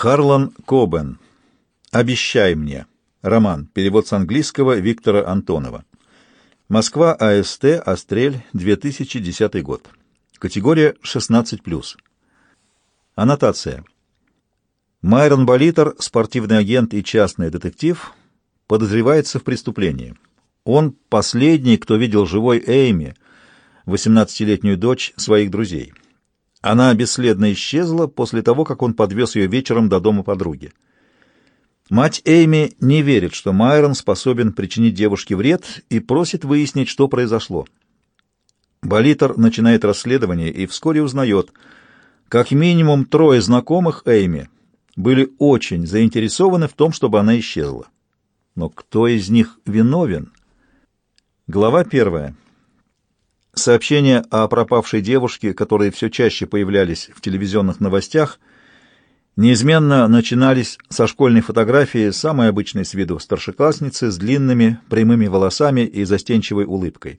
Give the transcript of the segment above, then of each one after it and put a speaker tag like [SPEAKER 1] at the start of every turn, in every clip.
[SPEAKER 1] Харлан Кобен. «Обещай мне». Роман. Перевод с английского Виктора Антонова. Москва, АСТ, Острель, 2010 год. Категория 16+. Аннотация. Майрон Болитер, спортивный агент и частный детектив, подозревается в преступлении. Он последний, кто видел живой Эйми, 18-летнюю дочь своих друзей. Она бесследно исчезла после того, как он подвез ее вечером до дома подруги. Мать Эйми не верит, что Майрон способен причинить девушке вред и просит выяснить, что произошло. Болитер начинает расследование и вскоре узнает, как минимум трое знакомых Эйми были очень заинтересованы в том, чтобы она исчезла. Но кто из них виновен? Глава первая. Сообщения о пропавшей девушке, которые все чаще появлялись в телевизионных новостях, неизменно начинались со школьной фотографии самой обычной с виду старшеклассницы с длинными прямыми волосами и застенчивой улыбкой.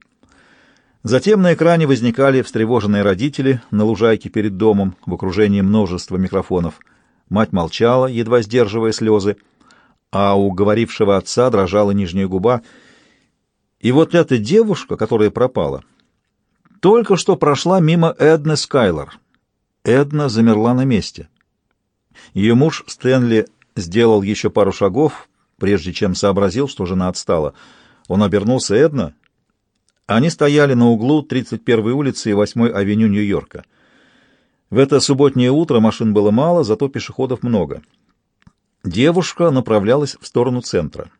[SPEAKER 1] Затем на экране возникали встревоженные родители на лужайке перед домом в окружении множества микрофонов. Мать молчала, едва сдерживая слезы, а у говорившего отца дрожала нижняя губа. И вот эта девушка, которая пропала, только что прошла мимо Эдны Скайлор. Эдна замерла на месте. Ее муж Стэнли сделал еще пару шагов, прежде чем сообразил, что жена отстала. Он обернулся Эдна. Они стояли на углу 31-й улицы и 8-й авеню Нью-Йорка. В это субботнее утро машин было мало, зато пешеходов много. Девушка направлялась в сторону центра.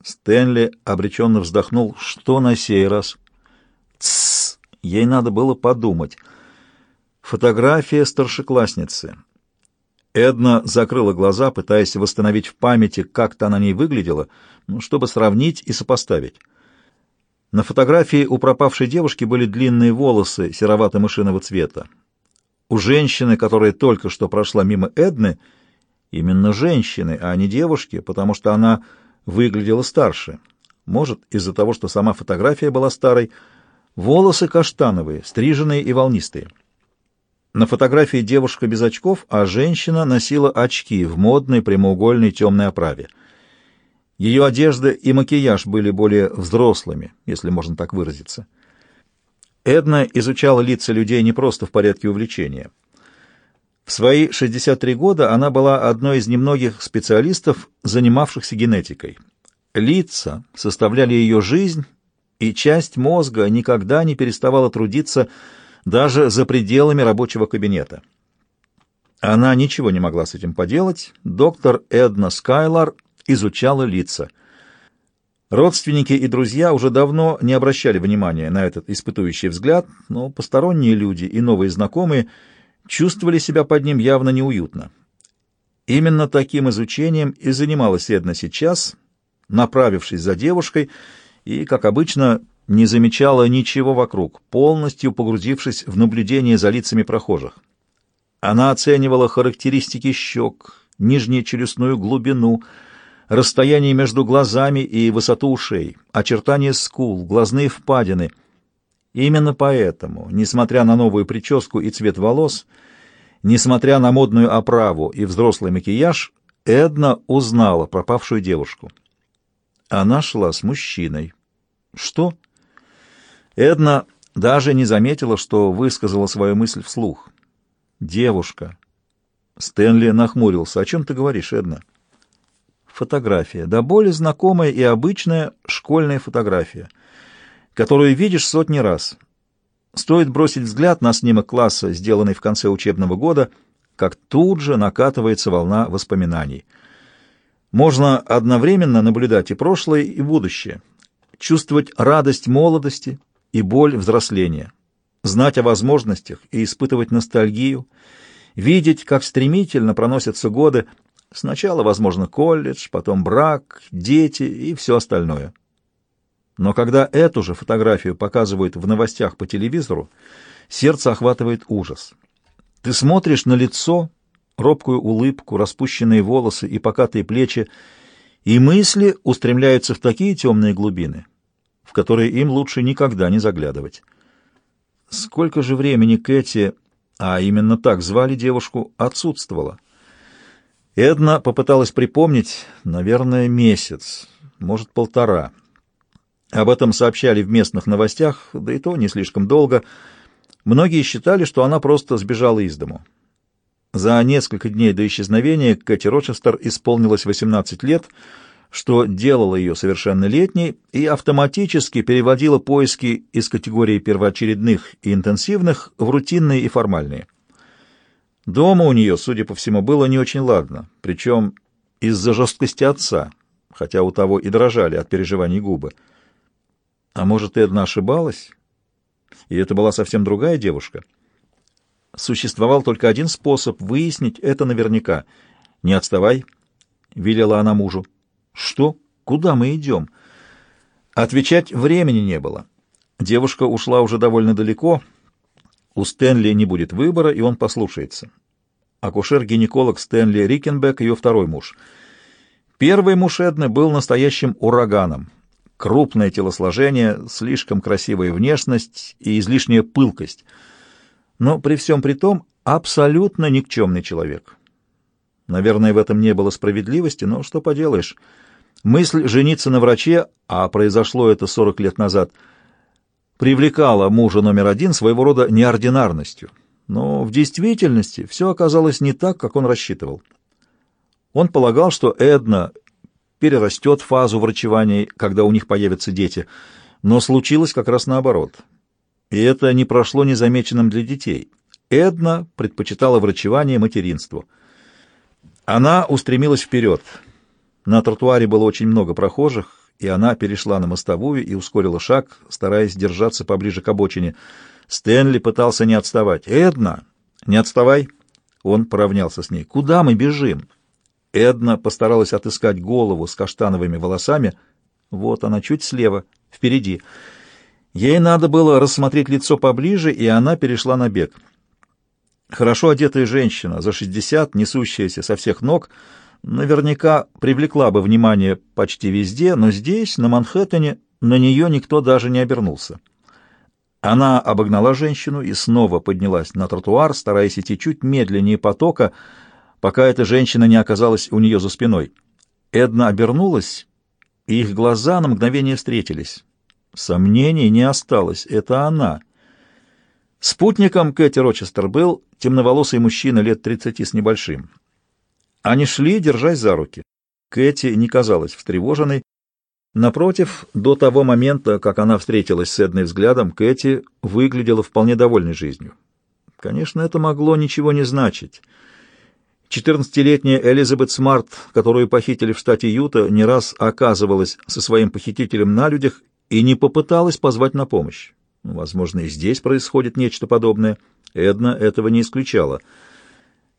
[SPEAKER 1] Стэнли обреченно вздохнул. Что на сей раз? «Тссс!» Ей надо было подумать. Фотография старшеклассницы. Эдна закрыла глаза, пытаясь восстановить в памяти, как-то на ней выглядела, ну, чтобы сравнить и сопоставить. На фотографии у пропавшей девушки были длинные волосы серовато-мышиного цвета. У женщины, которая только что прошла мимо Эдны, именно женщины, а не девушки, потому что она выглядела старше. Может, из-за того, что сама фотография была старой, Волосы каштановые, стриженные и волнистые. На фотографии девушка без очков, а женщина носила очки в модной прямоугольной темной оправе. Ее одежда и макияж были более взрослыми, если можно так выразиться. Эдна изучала лица людей не просто в порядке увлечения. В свои 63 года она была одной из немногих специалистов, занимавшихся генетикой. Лица составляли ее жизнь и часть мозга никогда не переставала трудиться даже за пределами рабочего кабинета. Она ничего не могла с этим поделать. Доктор Эдна Скайлар изучала лица. Родственники и друзья уже давно не обращали внимания на этот испытующий взгляд, но посторонние люди и новые знакомые чувствовали себя под ним явно неуютно. Именно таким изучением и занималась Эдна сейчас, направившись за девушкой, и, как обычно, не замечала ничего вокруг, полностью погрузившись в наблюдение за лицами прохожих. Она оценивала характеристики щек, нижнечелюстную глубину, расстояние между глазами и высоту ушей, очертания скул, глазные впадины. Именно поэтому, несмотря на новую прическу и цвет волос, несмотря на модную оправу и взрослый макияж, Эдна узнала пропавшую девушку. Она шла с мужчиной. Что? Эдна даже не заметила, что высказала свою мысль вслух. Девушка. Стэнли нахмурился. О чем ты говоришь, Эдна? Фотография. Да более знакомая и обычная школьная фотография, которую видишь сотни раз. Стоит бросить взгляд на снимок класса, сделанный в конце учебного года, как тут же накатывается волна воспоминаний. Можно одновременно наблюдать и прошлое, и будущее чувствовать радость молодости и боль взросления, знать о возможностях и испытывать ностальгию, видеть, как стремительно проносятся годы, сначала, возможно, колледж, потом брак, дети и все остальное. Но когда эту же фотографию показывают в новостях по телевизору, сердце охватывает ужас. Ты смотришь на лицо, робкую улыбку, распущенные волосы и покатые плечи, и мысли устремляются в такие темные глубины, в которые им лучше никогда не заглядывать. Сколько же времени Кэти, а именно так звали девушку, отсутствовала? Эдна попыталась припомнить, наверное, месяц, может, полтора. Об этом сообщали в местных новостях, да и то не слишком долго. Многие считали, что она просто сбежала из дому. За несколько дней до исчезновения Кэти Рочестер исполнилось 18 лет, что делало ее совершеннолетней и автоматически переводило поиски из категории первоочередных и интенсивных в рутинные и формальные. Дома у нее, судя по всему, было не очень ладно, причем из-за жесткости отца, хотя у того и дрожали от переживаний губы. А может, Эдна ошибалась? И это была совсем другая девушка? Существовал только один способ выяснить это наверняка. «Не отставай», — велела она мужу. «Что? Куда мы идем?» Отвечать времени не было. Девушка ушла уже довольно далеко. У Стэнли не будет выбора, и он послушается. Акушер-гинеколог Стэнли Рикенбек — ее второй муж. Первый муж Эдны был настоящим ураганом. Крупное телосложение, слишком красивая внешность и излишняя пылкость. Но при всем при том абсолютно никчемный человек. Наверное, в этом не было справедливости, но что поделаешь. Мысль жениться на враче, а произошло это 40 лет назад, привлекала мужа номер один своего рода неординарностью. Но в действительности все оказалось не так, как он рассчитывал. Он полагал, что Эдна перерастет фазу врачевания, когда у них появятся дети, но случилось как раз наоборот. И это не прошло незамеченным для детей. Эдна предпочитала врачевание материнству. Она устремилась вперед. На тротуаре было очень много прохожих, и она перешла на мостовую и ускорила шаг, стараясь держаться поближе к обочине. Стэнли пытался не отставать. «Эдна, не отставай!» Он поравнялся с ней. «Куда мы бежим?» Эдна постаралась отыскать голову с каштановыми волосами. Вот она, чуть слева, впереди. Ей надо было рассмотреть лицо поближе, и она перешла на бег. Хорошо одетая женщина, за шестьдесят, несущаяся со всех ног, наверняка привлекла бы внимание почти везде, но здесь, на Манхэттене, на нее никто даже не обернулся. Она обогнала женщину и снова поднялась на тротуар, стараясь идти чуть медленнее потока, пока эта женщина не оказалась у нее за спиной. Эдна обернулась, и их глаза на мгновение встретились. Сомнений не осталось, это она. Спутником Кэти Рочестер был темноволосый мужчина лет тридцати с небольшим. Они шли, держась за руки. Кэти не казалась встревоженной. Напротив, до того момента, как она встретилась с Эдной взглядом, Кэти выглядела вполне довольной жизнью. Конечно, это могло ничего не значить. Четырнадцатилетняя Элизабет Смарт, которую похитили в штате Юта, не раз оказывалась со своим похитителем на людях и не попыталась позвать на помощь. Возможно, и здесь происходит нечто подобное. Эдна этого не исключала —